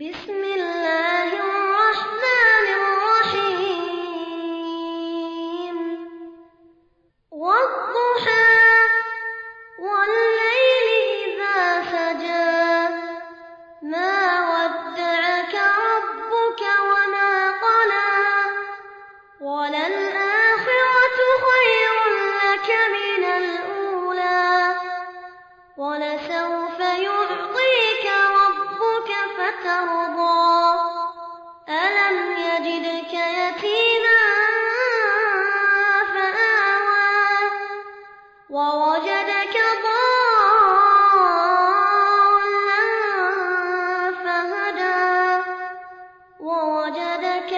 بسم الله. ووجدك ضالا فهدى. ووجدك